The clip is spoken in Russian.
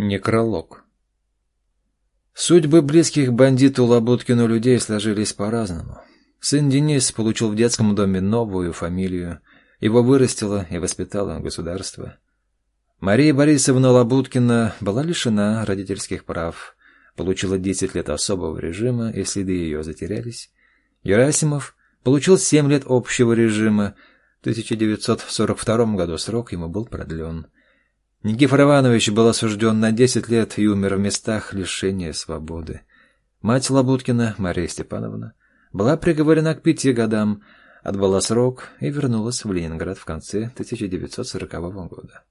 Некролог. Судьбы близких бандиту Лабуткину людей сложились по-разному. Сын Денис получил в детском доме новую фамилию. Его вырастило и воспитало государство. Мария Борисовна Лабуткина была лишена родительских прав, получила 10 лет особого режима, и следы ее затерялись. Герасимов получил 7 лет общего режима, в 1942 году срок ему был продлен. Никифор Иванович был осужден на 10 лет и умер в местах лишения свободы. Мать Лабуткина, Мария Степановна, была приговорена к пяти годам, отбыла срок и вернулась в Ленинград в конце 1940 года.